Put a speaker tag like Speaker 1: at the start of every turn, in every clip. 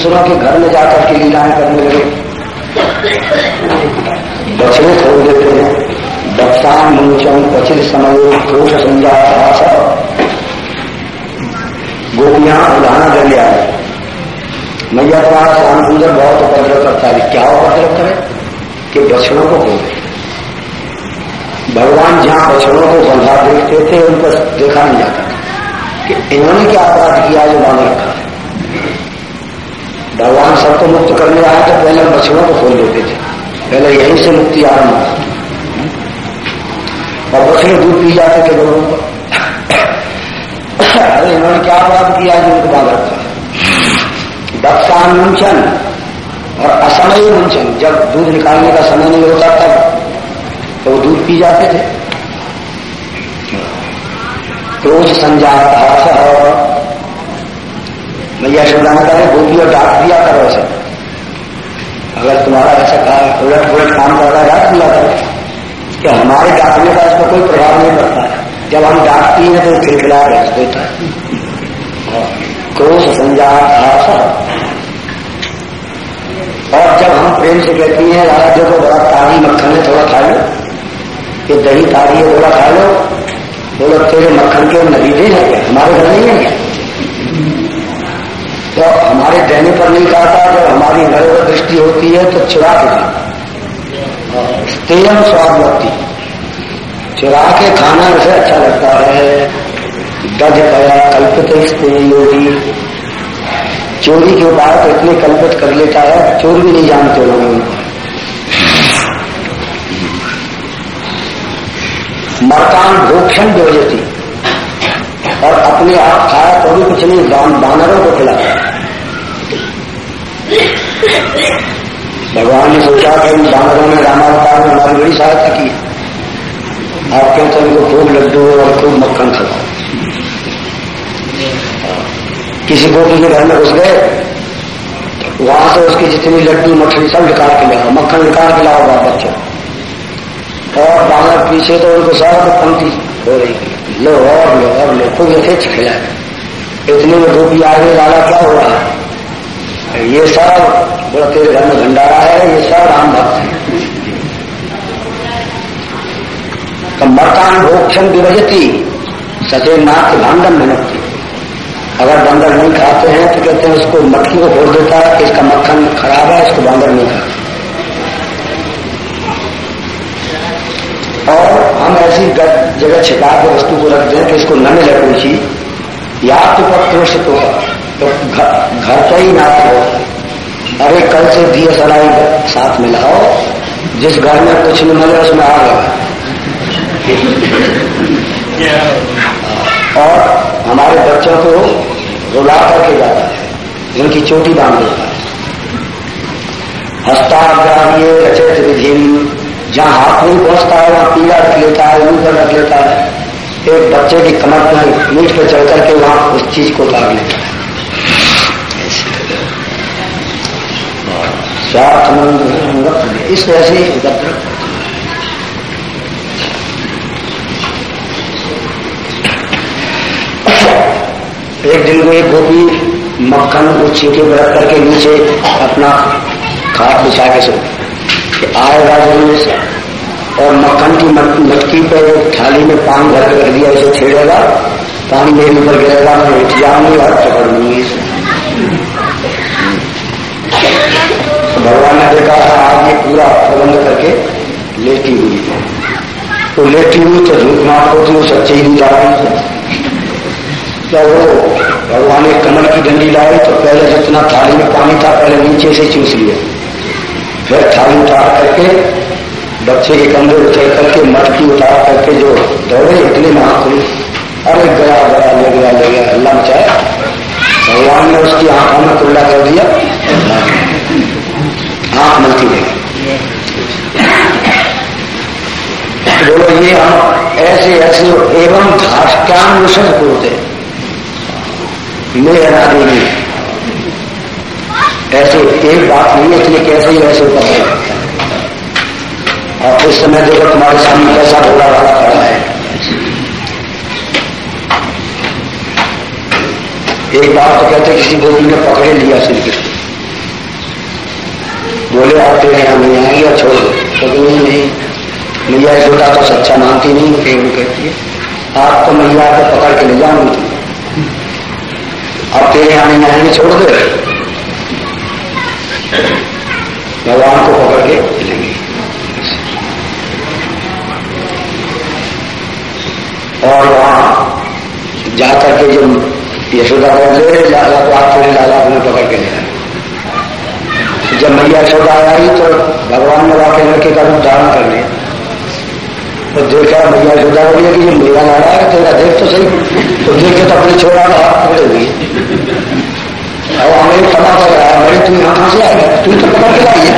Speaker 1: दूसरों के घर में जाकर के लीलाएँ करने लगे। बछड़े छोड़ देते हैं। बक्सान मुंचन पचिर समय दोष संजाता गोपियाँ उदाहरण दे लिया मैया तुम्हारा श्याम सुंदर बहुत उपद्रव करता है। क्या उपद्रव करे? कि बछड़ों को बोले भगवान जहाँ बछड़ों को बंधा, देखते थे, उन पर देखा नहीं जाता। कि इन्होंने क्या अपराध किया जो बाँध रखा है? भगवान सबको मुक्त करने आए तो पहले बछड़ों को खोल देते थे। पहले यहीं से मुक्ति आरंभ होता और बछड़े दूध पी जाते थे लोगों को। अरे इन्होंने क्या अपराध किया जो उनको बाँध रखा है? दक्षान और असमय मुंचन जब दूध निकालने का समय नहीं होता तब तो वो दूध पी जाते थे। क्रोध संजात मैया शिवराना करे गोपी और डांट दिया करो ऐसा अगर तुम्हारा ऐसा काम उलट पुलट काम कर रहा है डांट दिया करो कि हमारे डांटने का इसका कोई प्रभाव नहीं पड़ता। है जब हम डांटती हैं तो खिलखिला रह देता है क्रोध संजात और जब हम प्रेम से कहती हैं, राजा, देखो, बड़ा तारी मक्खन है, थोड़ा खा लो। ये दही तारी है, थोड़ा खा लो। बोलो, तेरे मक्खन के नतीजे हैं हमारे घर नहीं है तो हमारे कहने पर नहीं खाता जब हमारी नर दृष्टि होती है तो चुरा के खाता तेयम स्वाद लगती चुरा के खाना ऐसे अच्छा लगता है। दज गया, कल्पित योगी। चोरी के उपाय तो इतने कल्पित कर लेता है, चोर भी नहीं जानते लोग। मरकान भोक्षण योजती और अपने आप खाया तो भी कुछ नहीं बानरों को खिलाया भगवान ने सोचा कि इन बानरों ने रामावतार में हमारी बड़ी सहायता की। आप क्यों तो इनको खूब लड्डू और खूब मक्खन खिलाओ? किसी गोपी के घर में घुस गए, वहाँ से उसकी जितनी लड्डू मछली सब निकाल के लाओ, मक्खन निकाल के लाओ बच्चों और बाहर पीछे तो उनको सब पंक्ति हो रही लो, और लो और लो खूब यथेच खिला इतने में धूपी आ गई लाला क्या हो रहा है ये सब, बोला, तेरे घर में भंडारा है, ये सब राम भक्त है। तो मरकान भोक्षण विभजती सचे नाथ भांडम मेहनती अगर बंदर नहीं खाते हैं तो कहते हैं, उसको मक्खी को फोड़ देता है, इसका मक्खन खराब है, इसको बंदर नहीं खाता और हम ऐसी जगह छिपा के वस्तु को रख हैं कि इसको न मिले कोई चीज़ या तो पत्रोष तो तो घर का ही नाथ हो। अरे कल से दिए सलाई साथ में लाओ। जिस घर में कुछ नहीं मिले उसमें आ गया। और हमारे बच्चों को रुला करके जाता है। उनकी चोटी बाँध देता है। हस्ताग्राह्य रचित विधि जहाँ हाथ नहीं पहुँचता है, वहाँ पीला रख लेता है ऊपर रख लेता है। एक बच्चे की कमर में मीट पर चढ़ करके वहाँ उस चीज़ को उतार लेता है। इस तरह से एक दिन को एक गोपी मक्खन को में रख करके नीचे अपना खाट बिछा के सो आएगा ज़रूर और मक्खन की मटकी पे थाली में पानी भर के रख दिया इसे छेड़ेगा। पानी मेरे ऊपर गिरेगा मैं उठ जाऊँगी और पकड़ लूँगी तो भगवान ने देखा ये पूरा प्रबंध करके लेटी हुई है। तो लेटी हुई तो झूठ मार होती वो सच्चे ही जा रही तो वो भगवान ने कमल की डंडी लाई तो पहले जितना थाली में पानी था, पहले नीचे से चूस लिया। फिर थाली उतार करके, बच्चे के कंधे उतर करके मटकी उतार करके जो दौड़े, इतने में आँख खुली। अरे गया गया, ले गया ले गया, अल्लाह मचाया भगवान ने उसकी आँखों में कुल्ला कर दिया। आँख मलती रही बोलो, ये हम ऐसे ऐसे एवं धाष्टान धाष्टानुषद होते मेरा देवी ऐसे एक बात नहीं है इसलिए कैसे ही वैसे ऊपर और उस समय देखो तुम्हारे सामने कैसा भोला वाला खड़ा है। एक बात तो कहते किसी गोपी ने पकड़े लिया श्री कृष्ण बोले, आप तेरे यहाँ नहीं आएँगे छोड़ दो। तो नहीं नहीं, मैया यशोदा तो सच्चा मानती नहीं फिर कहती है। आप तो मैया को पकड़ के ले जाऊँगी अब तेरे यहाँ नहीं आएँगे छोड़ दे। भगवान को पकड़ के चलेंगे। और वहाँ जाकर के जो यशोदा को ले लाला तो आप तेरे लाला को पकड़ के ले जब मैया यशोदा आई तो भगवान ने वाकई लड़के का रूप धारण कर लिया। तो देखा मैया यशोदा बोलिए कि ये मेरा लाड़ा है, तेरा देख तो सही। तो देखे तो अपने छोड़ा हाथ पकड़े अब हमें पता कर रहा है तुम यहाँ कहाँ से आएगा तुम तो पकड़ के लाइए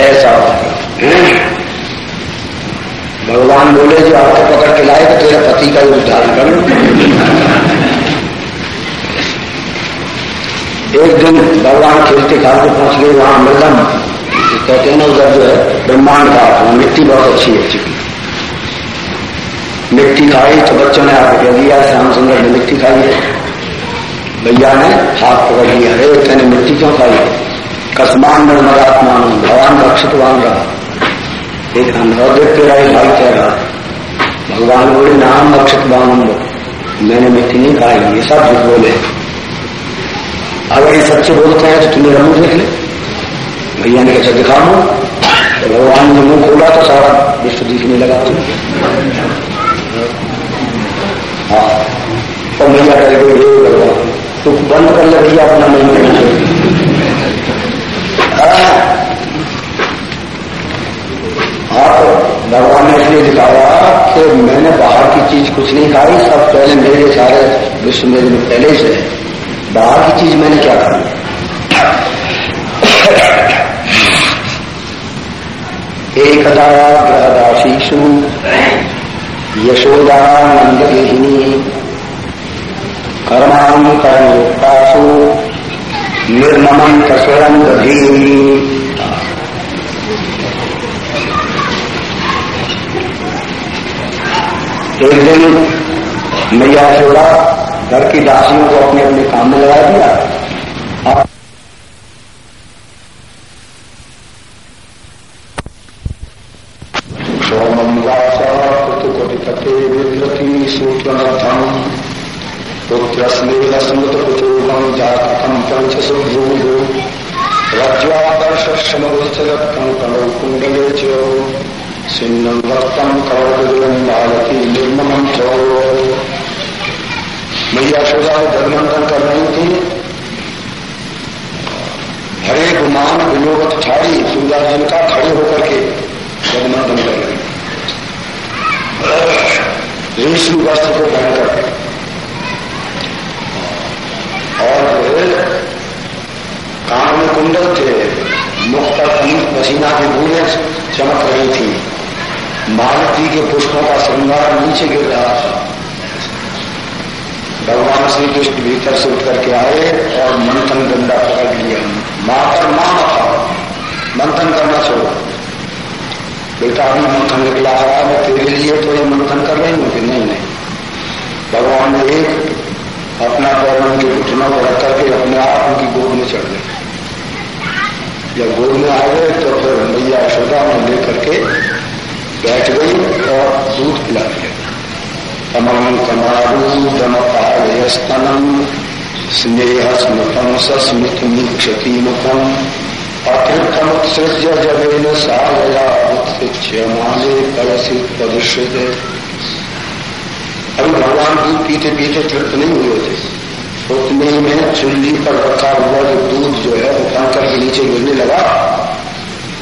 Speaker 1: ऐसा भगवान बोले जो आपको पकड़ के लाए तो तेरे पति का ही उद्धार कर एक दिन भगवान खेलते खाते पहुँच गए वहाँ मृदम कहते हैं ना उधर जो है ब्रह्मांड का मिट्टी बहुत अच्छी है चुकी मिट्टी खाई तो बच्चों ने आगे कह दिया श्याम सुंदर ने मिट्टी खाई है। भैया ने हाथ पकड़ लिया, अरे तेने मिट्टी क्यों खाई? कसमान निर्मलात्मा भगवान रक्षित वान रहा एक अनुभव देखते भाई कह रहा, भगवान बोले, नाम रक्षित वान मैंने मिट्टी नहीं खाई, ये सब झूठ बोले। अगर ये सच्चे बोलते हैं तो तुम्हें रमू देख ले। भैया ने कैसे दिखा तो भगवान ने मुँह खोला तो सारा विश्व दिखने लगा तुम्हें हाँ और मैया कर हे भगवान तो बंद कर ले भैया, अपना नहीं हाँ। भगवान ने इसलिए दिखाया कि मैंने बाहर की चीज़ कुछ नहीं खाई, सब पहले मेरे सारे विश्व मेरे में पहले से है बाहर की चीज़ मैंने क्या खाई? एक एकदा ग्रहदाशीषु यशोदा नंदगेहिनी कर्माण कर्मयुक्तासु निर्ममं कसरम एक दिन मैया छोड़ा घर की दासियों को अपने अपने काम में लगा दिया। पुत्रस्मेव स्मृतपुचोहं जातकं पञ्चसुभ्रूः रज्ज्वादर्शमवत्सरत्कं कलौ कुण्डले च सिन्नं वस्तं कौरविलं बालकी निर्ममं च मैया शोजा जगमंथन कर रही थी हरे गुमान विनोवत ठाड़ी सूर्या जन का खड़े होकर के जगमंथन कर रही रेशमी वस्त्र को पहन करके और कान में कुंडल थे मुख पर पसीना की बूंदें चमक रही थी मालती के पुष्पों का श्रृंगार नीचे गिर रहा था भगवान श्री कृष्ण भीतर से उठ करके आए और मंथन डंडा पकड़ लिया। माँ पर माँ था मंथन करना छोड़ो। बेटा, अभी मंथन निकला है मैं तेरे लिए तो ये मंथन कर रही हूँ कि नहीं नहीं? भगवान ने एक अपना पैर उनके घुटनों को रख करके अपने आप उनकी गोद में चढ़ गए। जब गोद में आ गए तो फिर मैया यशोदा में लेकर के बैठ गई और दूध पिला दिया। कमल कमारू दमपालयस्तनम स्नेह स्मृतम सस्मृत क्षति मुखम अतृप्तमुत्सृज्य जबेन सागया उत्सिच्य माले कलसित प्रदृश्यते अभी भगवान दूध पीते पीते तृप्त नहीं हुए थे उतने में चुल्ली पर रखा हुआ जो दूध जो है, वो कंकर के नीचे गिरने लगा।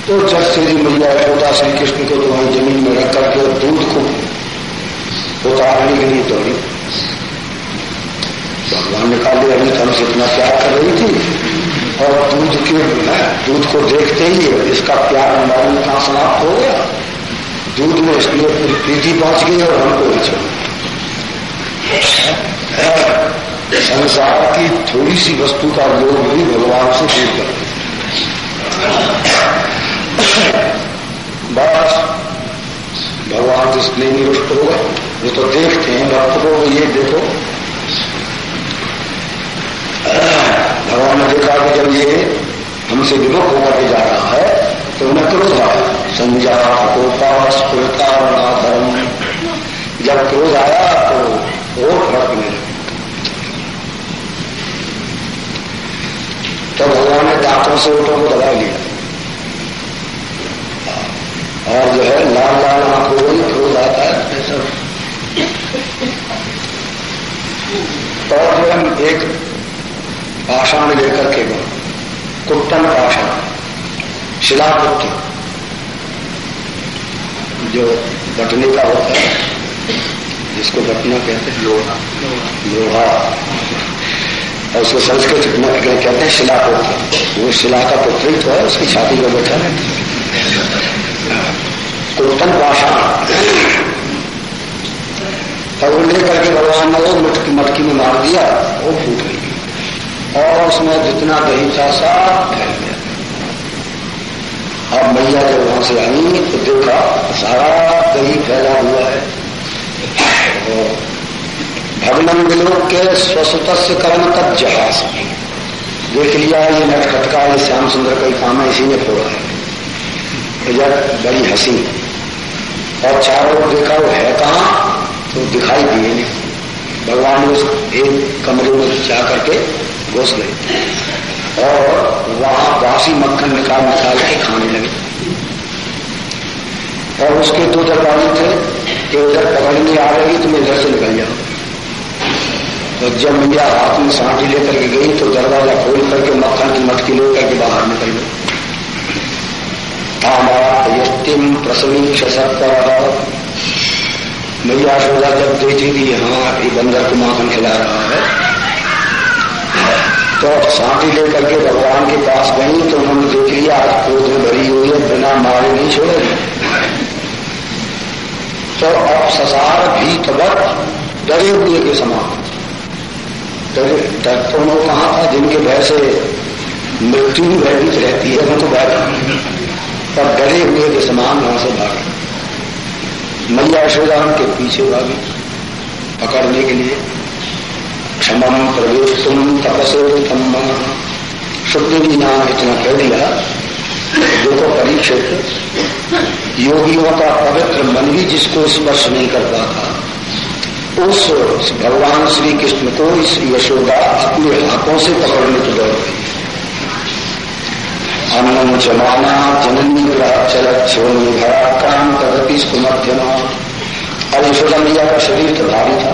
Speaker 1: तो जब श्री मैया यशोदा श्री कृष्ण को तो वहीं ज़मीन में रख करके दूध को उतारने के लिए दौड़ी भगवान ने कहा अभी तो हमसे इतना प्यार कर रही थी। और दूध के दूध को देखते ही इसका प्यार हमारे में समाप्त हो गया? दूध में इसलिए प्रीति पहुँच गई और हमको भी छोड़ संसार की थोड़ी सी वस्तु का लोग भी भगवान से दूर कर बस, भगवान इसलिए नहीं रुष्ट वो तो देखते हैं भक्त को ये देखो। भगवान ने देखा कि जब ये हमसे विमुख होकर के जा रहा है तो उन्हें क्रोध आया। संजा गोपा स्फुरता धर्म जब क्रोध आया तो वो भड़कने तो भगवान ने दांतों से ऊँटों को दबा लिया। और जो है लाल लाल आँखों में क्रोध आता है सब और जो हम एक पाषाण लेकर के गए। कुट्टन पाषाण शिलापुत्र जो बटने का होता है, जिसको बटना कहते हैं, लोहा। लोहा। और उसको संस्कृत कहते हैं शिला पुत्र वो शिला का पुत्री तो है, उसकी छाती में बैठा है। कुर्तन पाषाण और वो लेकर के भगवान ने वो मटकी मटकी में मार दिया, वो फूट गई। और उसमें जितना दही था, सब फैल गया। अब मैया जब वहाँ से आई तो देखा, सारा दही फैला हुआ है। और भगनम विलोक के स्वसुत कर्म तक जहाज़ देख लिया, ये नटखटका ये श्याम सुंदर का काम है इसी ने फोड़ा है। इधर बड़ी हँसी। और चारों देखा, वो है कहा? तो दिखाई दिए नहीं भगवान उस एक कमरे में जा करके घुस गए। और वहाँ बासी मक्खन निकाल निकाल के खाने लगे। और उसके दो दरबारी थे कि उधर पकड़ने आ रही तुम्हें इधर से निकल जाओ तो जब मैया हाथ में सांटी लेकर के गई तो दरवाज़ा खोल करके मक्खन की मटकी लेकर के बाहर निकल गई यष्टिम प्रसवीक्ष सत्तर मैया सोजा जब देखी कि हाँ ये बंदर को माखन खिला रहा है तो सांटी लेकर के भगवान के पास गई तो उन्होंने देख लिया, आज क्रोध में भरी हुई है, बिना मारे नहीं छोड़ेगी तो अब ससार भी तबक डरे हुए के समान। डर तो वो कहा था, जिनके भय से मृत्यु भयभीत रहती है, वो तो भय पर डरे हुए के समान वहाँ से भागे। मैया यशोदान के पीछे भागी पकड़ने के लिए। क्षमम प्रवेश तुम तपसे तम शुद्ध भी यहाँ इतना कह दिया। देखो परीक्षित योगियों का पवित्र मन भी जिसको स्पर्श नहीं कर पाता उस भगवान श्री कृष्ण को इस यशोदा अपने हाथों से पकड़ने की दौड़ गई अन्नम जमाना जननी चलक्षोनी भरा काम तदपि सुमध्यमा अब यशोदा मैया का शरीर तो भारी था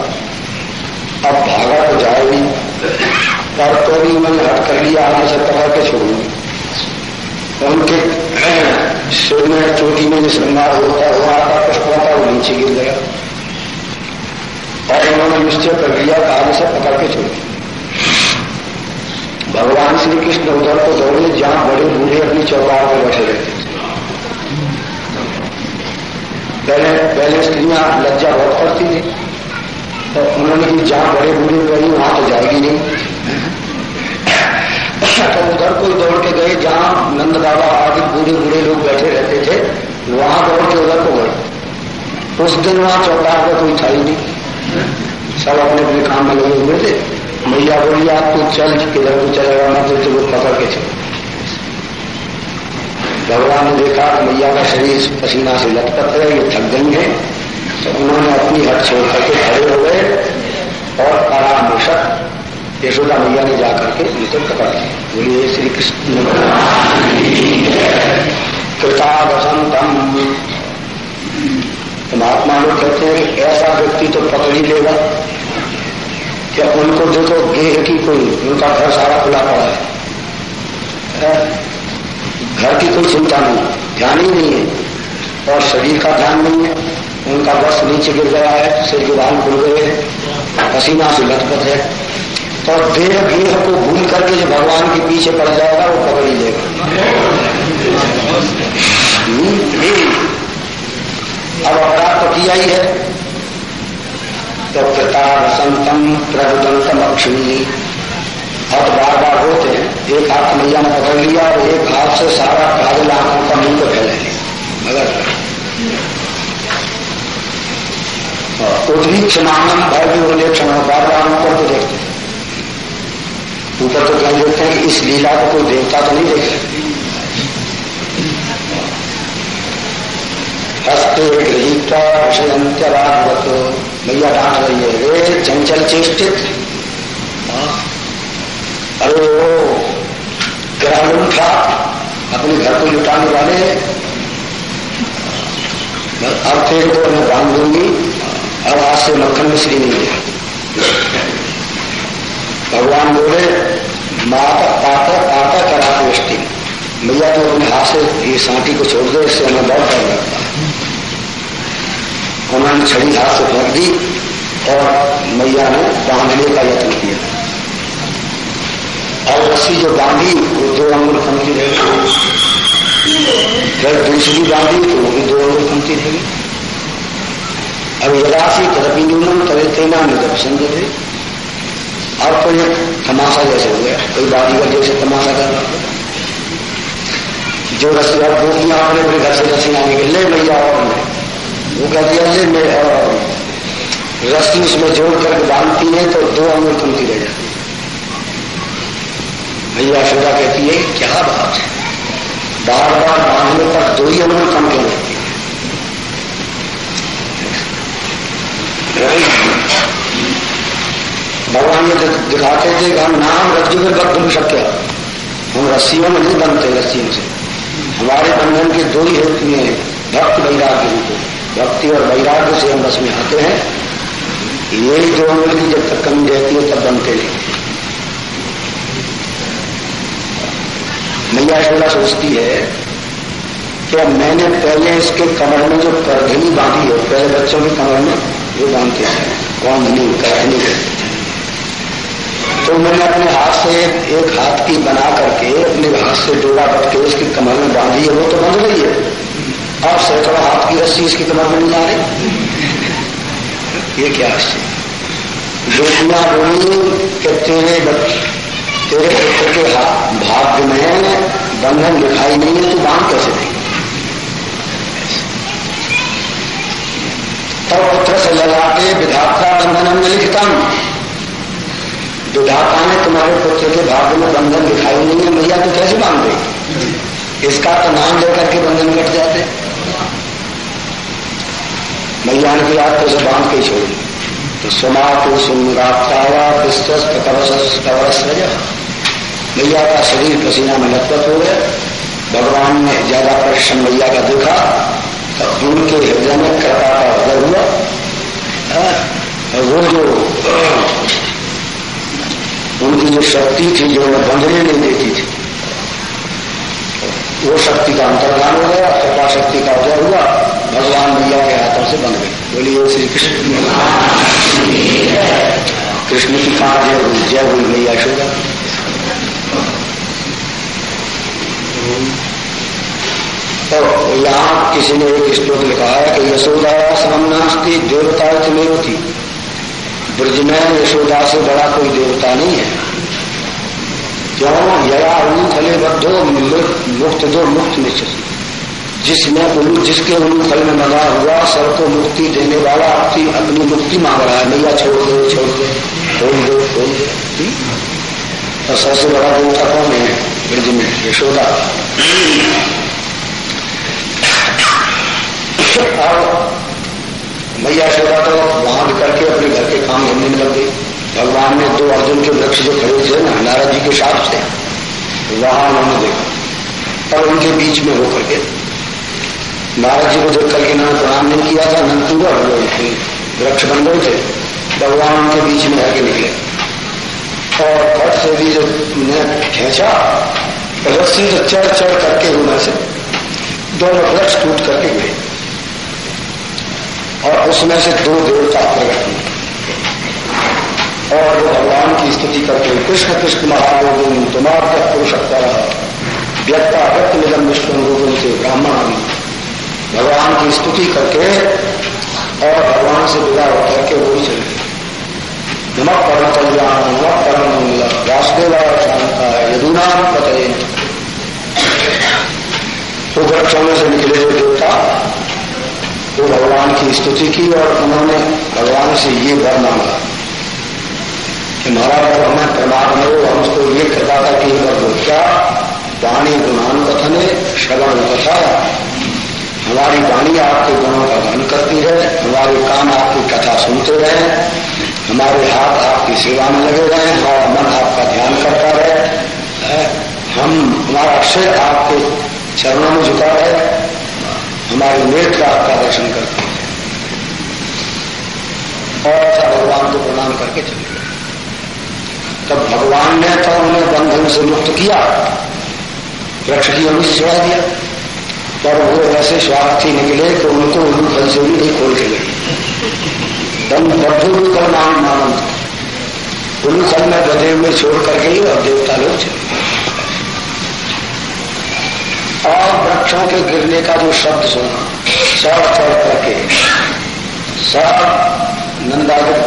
Speaker 1: अब भागा तो जाएगी पर तो भी मैंने हट कर लिया आगे से पकड़ के छोड़ूँगी उनके सिर में चोटी में जो श्रृंगार होता है वहाँ का पुष्पों का वो नीचे गिर गया और उन्होंने निश्चय कर लिया आगे से पकड़ के छोड़ भगवान श्री कृष्ण उधर को दौड़े, जहाँ बड़े बूढ़े अपनी चौपाल पर बैठे रहते पहले पहले स्त्रियाँ लज्जा बहुत करती थी तो उन्होंने कि जहाँ बड़े बूढ़े गई वहाँ तो जाएगी नहीं। तो उधर कोई दौड़ के गए, जहाँ नंद बाबा आदि बूढ़े बूढ़े लोग बैठे रहते थे, वहाँ दौड़ के उधर को गए उस दिन वहाँ चौपाल पर कोई था ही नहीं। सब अपने अपने काम में लगे हुए थे। मैया बोली आपको चल किधर को चलेगा मैं तो वो पकड़ के चल। भगवान ने देखा कि मैया का शरीर पसीना से लटपट है, ये थक गई है। तो उन्होंने अपनी हट छोड़ करके खड़े हो गए और परामर्शक यशोदा मैया ने जाकर के उनको पकड़ लिया। बोलिए श्री कृष्ण कृता वसंतम तो महात्मा लोग कहते हैं, ऐसा व्यक्ति तो पकड़ ही लेगा। क्या उनको देखो गेह की कोई, उनका घर सारा खुला पड़ा है। घर की कोई चिंता नहीं, ध्यान ही नहीं है। और शरीर का ध्यान नहीं है, उनका बस नीचे गिर गया है, सिर के बाल खुल गए हैं, पसीना से लटपट है। तो देह गेह को भूल करके जो भगवान के पीछे पड़ जाएगा, वो पकड़ ही लेगा। अब अपराध तो किया ही है। संतम प्रभुदंतम अक्षमी और बार बार होते हैं, एक हाथ मैया ने पकड़ लिया और एक हाथ से सारा काजल आँखों का मुँह को फैला मगर उद्वीक्षमानम भय भी उल्लेक्षण बार बार ऊपर को देखते ऊपर तो कह देते हैं कि इस लीला को कोई देवता तो नहीं देख हस्ते गृहिता विषयंत्यरागवत भैया डांट रही है रे चंचल चेष्टित। अरे वो ग्रहण था। अपने घर को लुटाने वाले। अब थे तो मैं बाँध दूँगी अब आज से मक्खन मिश्री नहीं है। भगवान बोले माता पाता पाता करा दृष्टि मैया तो अपने हाथ से ये सांटी को छोड़ दे, इससे हमें बहुत डर लगता। उन्होंने छड़ी हाथ से फेंक दी, और मैया ने बांधने का यत्न किया। और रस्सी जो बांधी वो दो अंगुल फंकी रहेगी फिर दूसरी बांधी तो वो भी दो अंगुल फंकी रहेगी अब यदासी तदपी न्यूनम तवे तेना निदर्शन थे। अब तो ये तमाशा जैसे हो गया। कोई बाजीगर जैसे तमाशा कर रहा जो रस्सी, अब गोपियाँ अपने अपने घर से रस्सी आने के ले मैया और वो कह दिया जी मैं रस्सी उसमें जोड़ करके बांधती है तो दो अंगुल थमती रह जाती है। भैया यशोदा कहती है, क्या बात है? बार बार बांधने पर दो ही अंगुल कम क्यों रहती है? भगवान ये दिखाते थे कि हम नाम रज्जु में बद्ध शक्य हम रस्सियों में नहीं बनते, रस्सियों से। हमारे बंधन के दो ही हेतु हैं, भक्त वैराग्य रूप भक्ति और वैराग्य से हम रस में आते हैं। ये दो अंगल की जब तक कमी रहती है, तब बनते नहीं मैया ऐसा सोचती है कि मैंने पहले इसके कमर में जो करधनी बांधी है, पहले बच्चों के कमर में, वो बांधते हैं। कौन नहीं कहते तो मैंने अपने हाथ से एक हाथ की बना करके, अपने हाथ से डोरा बट के उसकी कमर में बांधी है, वो तो बंध गई है। अब सैकड़ों हाथ की रस्सी इसकी कमर में नहीं आ रही। ये क्या आश्चर्य जोशिया बोली कि तेरे तेरे पुत्र के भाग्य में बंधन दिखाई नहीं है तो बाँध कैसे नहीं तब पुत्र से लगा के विधाता बंधन में लिखता हूँ विधाता ने तुम्हारे पुत्र के भाग्य में बंधन दिखाई नहीं है, मैया तो कैसे बाँध गई इसका तो नाम लेकर के बंधन कट जाते। मैया ने कहा तो उसे बाँध के छोड़ी। तो सुमा तो कवच मैया का शरीर पसीना में लतपत हो गया। भगवान ने ज़्यादा परिश्रम मैया का देखा तो उनके हृदय में कृपा का उदय हुआ। हाँ, वो जो उनकी जो शक्ति थी जो उन्हें बंधने नहीं देती थी वो शक्ति का अंतर्धान हो गया कृपा शक्ति का उदय हुआ। भगवान मैया के हाथों से बन गए। बोलिए श्री कृष्ण कृष्ण की कहा जय हुई जय हुई मैया शोधा तो यहाँ किसी ने एक श्लोक लिखा है कि यशोदा समन्नास्ती देवता में होती। ब्रज में यशोदा से बड़ा कोई देवता नहीं है। क्यों? यया फले बद्धो मुक्त दो मुक्त निश्चित। जिसमें जिसके फल में लगा हुआ सबको मुक्ति देने वाला अपनी अपनी मुक्ति मांग रहा है। नैया छोड़ दो छोड़ दो दो दो। सबसे बड़ा देवता कौन है, ब्रज में, यशोदा। और मैया शोभा तो वहाँ करके अपने घर के काम धंधे में लग गई। भगवान ने दो अर्जुन के वृक्ष जो खड़े थे ना, नारद जी के साथ थे, वहाँ उन्होंने देखा। और उनके बीच में होकर के नारद जी को देख करके इन्होंने प्रणाम नहीं किया था, नंदपुर वृक्ष बन गए थे भगवान उनके बीच में आगे निकले। और फट से भी जब खेचा, रस्सी से चढ़ चढ़ करके उन्हें से दोनों वृक्ष टूट करके गए। और उसमें से दो देवता प्रकट हुए और वो भगवान की स्तुति करते हुए कृष्ण कृष्ण महारोगुण तुम्हारा पुरुषत्ता व्यक्ता, व्यक्त निगम विष्णु से ब्राह्मण आदि भगवान की स्तुति करके और भगवान से विदा होकर के वो चले। नमक परम कल्याण नमक परम मंगल वासुदेवा शांता यदुनाम तो वृक्षों में से निकले हुए देवता तो भगवान की स्तुति की और उन्होंने भगवान से ये वर मांगा कि महाराज हमें प्रमाण हो हम उसको ये कहता था कि क्या वाणी गुणान कथन है श्रवण कथा हमारी वाणी आपके गुणों का गान करती है हमारे कान आपकी कथा सुनते रहे, हमारे हाथ आपकी सेवा में लगे रहे, हमारा मन आपका ध्यान करता रहे हम, हमारा सिर आपके चरणों में झुका रहे, हमारे नेत्र आपका दर्शन करते हैं। और ऐसा भगवान को प्रणाम करके चले गए। तब भगवान ने तो उन्हें बंधन से मुक्त किया वृक्ष की अणु से दिया। पर वो ऐसे स्वार्थी निकले तो उनको उल्लू फल से भी नहीं खोल के गए। तम बद्धु कर नाम मानम उल्लू फल में बधे हुए छोड़ करके ही और देवता लोग चले और वृक्षों के गिरने का जो शब्द सुना सड़ चढ़ करके, सब नंदागर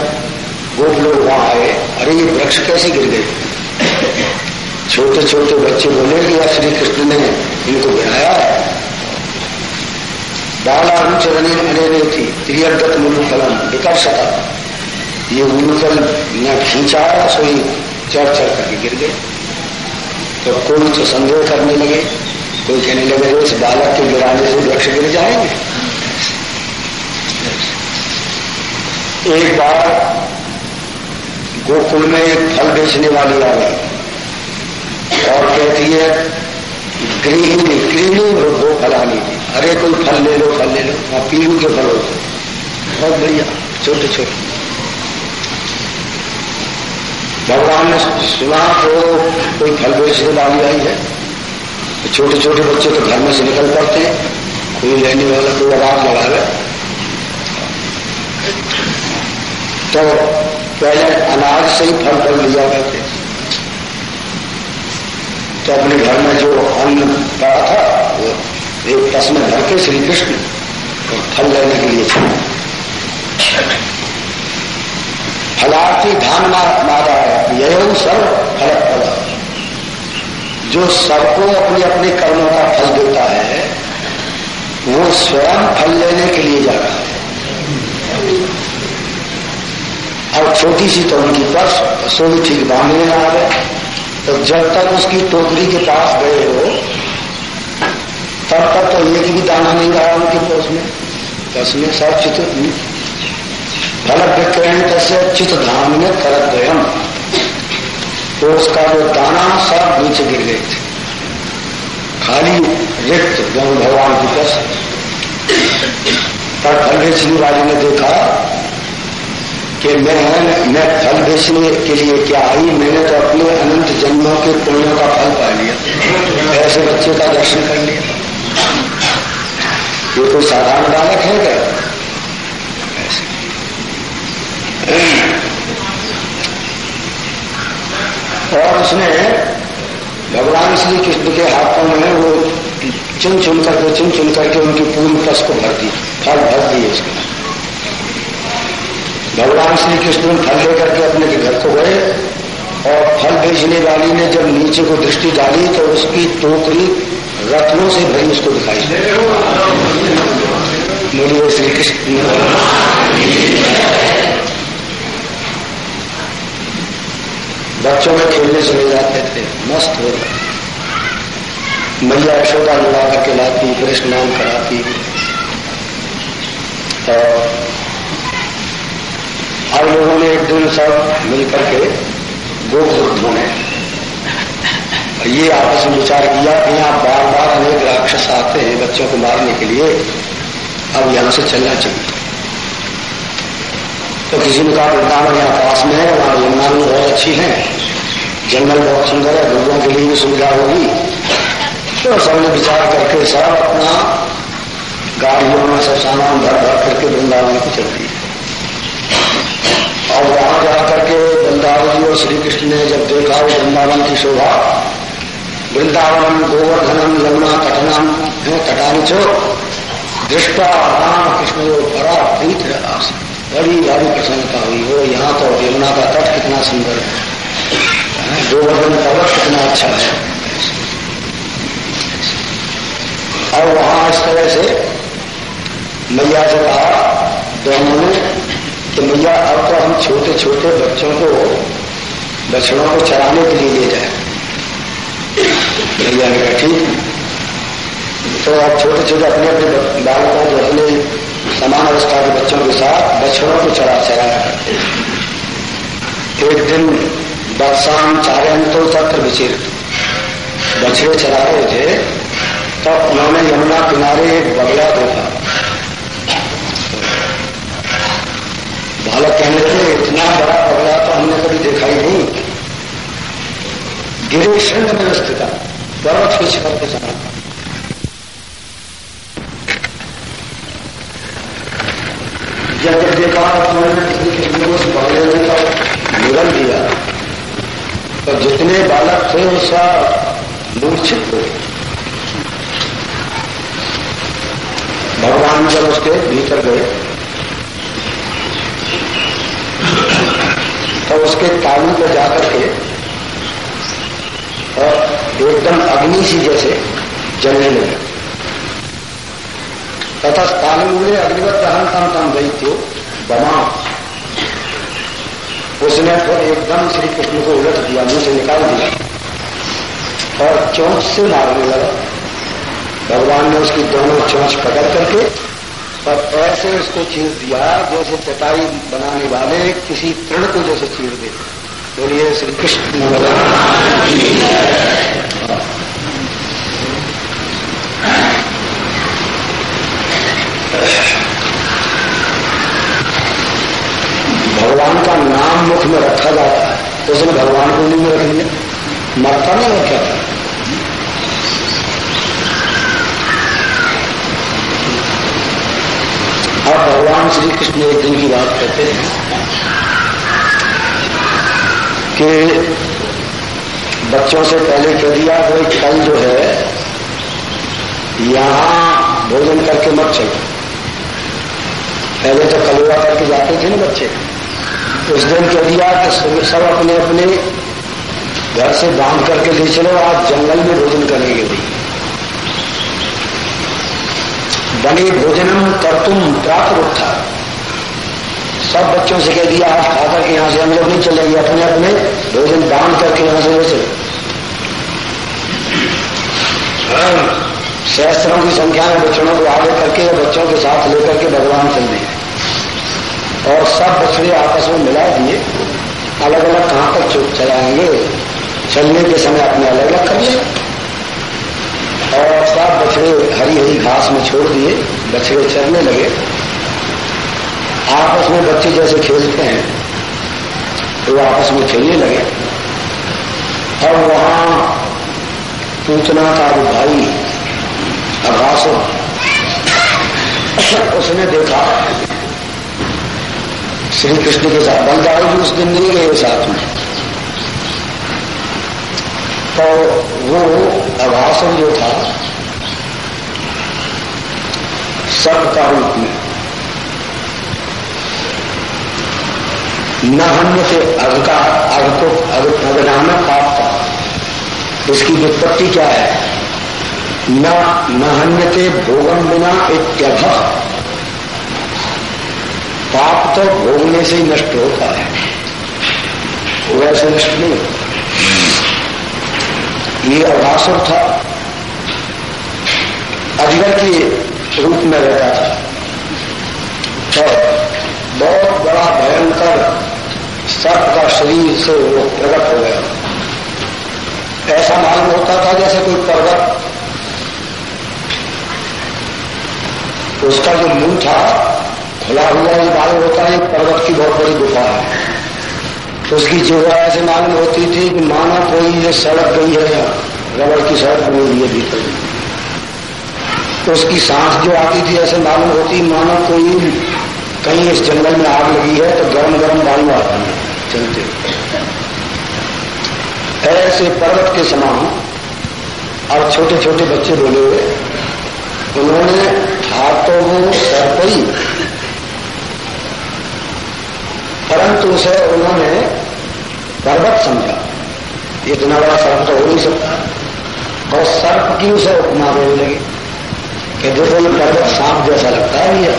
Speaker 1: गोप लोग वहाँ आए, अरे ये वृक्ष कैसे गिर गए? छोटे छोटे बच्चे बोले कि श्री कृष्ण ने इनको गिराया है। थी त्रियगत मुलुफलम विकर्षता ये मुलुफल न खींचा सोई चढ़ चढ़ करके गिर गए। तो कोई तो संदेह करने लगे, कोई कहने लगे इस बालक के गिराने से वृक्ष गिर जाएँगे। एक बार गोकुल में फल बेचने वाली आ गई और कहती है गृहिणी गृहिणी वो फलानी थी अरे कोई फल ले लो फल ले लो वहाँ पीलू के फल होते बहुत बढ़िया छोटे छोटे भगवान ने सुना तो कोई फल बेचने वाली आई है। छोटे छोटे बच्चे तो घर में से निकल पड़ते हैं। कोई लेने वाला कोई आवाज़ लगा ले तो पहले अनाज से ही फल फल लिया करते तो अपने घर में जो अन्न पड़ा था, वो एक तस में भर के श्री कृष्ण फल लेने के लिए फलार्थी धान मारा है। यह सब फल फल। जो सबको अपने अपने कर्मों का फल देता है, वो स्वयं फल लेने के लिए जा रहा है। और छोटी सी तो उनकी पर्स सो भी ठीक बांधने आ गए तो जब तक उसकी टोकरी के पास गए हो, तब तक तो एक भी दाना नहीं रहा उनके पोष में। बस में सब चित फल विक्रयण कैसे चित धाम में करत गयम तो उसका जो दाना, सब नीचे गिर गए थे। खाली रिक्त जब भगवान की कस पर फल बेचने ने देखा कि मैं मैं फल बेचने के लिए क्या आई? मैंने तो अपने अनंत जन्मों के पुण्यों का फल पा लिया। ऐसे बच्चे का दर्शन कर लिया। ये कोई साधारण बालक है क्या? और उसने भगवान श्री कृष्ण के हाथों में वो चुन चुन करके चुन चुन करके उनकी पूरी कस को भर दी, फल भर दिए उसके। भगवान श्री कृष्ण फल लेकर के अपने के घर को गए और फल बेचने वाली ने जब नीचे को दृष्टि डाली तो उसकी टोकरी रत्नों से भरी उसको दिखाई बोलिए श्री कृष्ण। बच्चों में खेलने चले जाते थे, मस्त हो मैया यशोदा लड़ा करके लाती, फिर स्नान कराती। और अब लोगों ने एक दिन सब मिलकर के गोखुर धोने ये आपस में विचार किया कि यहाँ बार बार अनेक राक्षस आते हैं बच्चों को मारने के लिए। अब यहाँ से चलना चाहिए। तो किसी ने कहा वृंदावन यहाँ पास में है, वहाँ यमुना भी बहुत अच्छी है। जंगल बहुत सुंदर है, लोगों के लिए भी सुविधा होगी। तो सबने विचार करके सब अपना गाड़ियों में सब सामान भर भर करके वृंदावन को चल दिए। और वहाँ जाकर के वृंदावन और श्री कृष्ण ने जब देखा उस वृंदावन की शोभा, वृंदावन, गोवर्धनम, यमुना, तटनम तटानी चो दृष्टा राम कृष्ण बड़ा प्रीत आस, बड़ी बड़ी प्रसन्नता हुई। हो यहाँ तो यमुना का तट कितना सुंदर है। गोवर्धन पर्वत कितना अच्छा है। और वहाँ इस तरह से मैया से कहा, दोनों ने कि मैया अब तो हम छोटे छोटे बच्चों को, बछड़ों को चराने के लिए ले जाए। भैया ने कहा, ठीक तो आप छोटे छोटे अपने अपने बालकों को, अपने समान अवस्था के बच्चों के साथ बछड़ों को चरा चराया करते एक दिन बरसाम चारे तो तत्र विचिर बछड़े चला रहे थे, तब तो उन्होंने यमुना किनारे एक बगला देखा। बालक कहने लगे इतना बड़ा पगड़ा तो हमने कभी देखा ही नहीं। गिरे शंड में स्थित पर्वत के शिखर के जब जब देखा उन्होंने उस बगले में का निगल दिया। तो जितने बालक थे उसका मूर्छित हो भगवान जब उसके भीतर गए तो उसके तालू पर जाकर के, और एकदम अग्नि सी जैसे जलने लगे। तथा में अग्निवत दहन तम गई थी बमा। उसने फिर एकदम श्री कृष्ण को उलट दिया, मुँह से निकाल दिया। और चौंक से मारने लगा। भगवान ने उसकी दोनों चौंच पकड़ करके पर ऐसे उसको चीर दिया जैसे चटाई बनाने वाले किसी तृण को जैसे चीर दे। बोलिए श्री कृष्ण भगवान का नाम मुख में रखा जाता है तो उसने भगवान को नहीं रख लिया। मरता नहीं रखा था अब भगवान श्री कृष्ण एक दिन की बात कहते हैं कि बच्चों से पहले कह दिया कोई कल जो है, यहाँ भोजन करके मत चलो। पहले तो कलुआ करके जाते थे ना बच्चे। उस दिन कह दिया कि सब अपने अपने घर से बाँध करके ले चलो, आज जंगल में भोजन करेंगे भी। बने भोजनम कर तुम प्राप्त सब बच्चों से कह दिया आज खाकर के यहाँ से हम लोग नहीं चलेंगे अपने अपने भोजन दान करके यहाँ से वैसे। सहस्त्रों की संख्या में बच्चों को आगे करके बच्चों के साथ लेकर के भगवान चल दिए और सब बछड़े आपस में मिला दिए। अलग अलग कहाँ तक चलाएँगे? चलने के समय अपने अलग अलग कर लिया। और सब बछड़े हरी हरी घास में छोड़ दिए, बछड़े चरने लगे। आपस में बच्चे जैसे खेलते हैं तो आपस में खेलने लगे। और वहाँ पूछना का भाई अभास उसने देखा, श्री कृष्ण के साथ बलदाऊ जी उस दिन नहीं गए साथ में। तो वो अभाषण जो था, सब का रूप में। न हमने से अग का अग को अगनाना पाप था। इसकी विपत्ति क्या है? न नहन्यते भोगम बिना इत्यभ पाप तो भोगने से ही नष्ट होता है। वैसे नष्ट नहीं होता। ये अभासुर था। अजगर के रूप में रहता था। तो बहुत बड़ा भयंकर सर्प का शरीर से वो प्रकट हो गया। ऐसा मालूम होता था जैसे कोई पर्वत। उसका जो मुँह था, खुला हुआ ये मालूम होता है पर्वत की बहुत बड़ी गुफा है। तो उसकी जोड़ा ऐसे मालूम होती थी कि माना कोई ये सड़क गई है यहाँ रबड़ की सड़क बनी हुई है भीतर। तो उसकी सांस जो आती थी ऐसे मालूम होती, माना कोई कहीं इस जंगल में आग लगी है तो गर्म गर्म वायु आती है, चलते। ऐसे पर्वत के समान और छोटे छोटे बच्चे बोले हुए, उन्होंने हाथों वो सरपई परंतु उसे उन्होंने पर्वत समझा। इतना बड़ा सर्प तो हो नहीं सकता। और सर्प की उसे उपमा देने लगे? कि देखो ये पर्वत सांप जैसा लगता है भैया?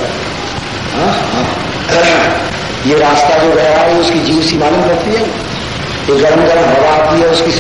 Speaker 1: हाँ, हाँ। ये रास्ता जो गया है उसकी जीव सी मालूम करती है? ये गर्म गर्म हवा आती है उसकी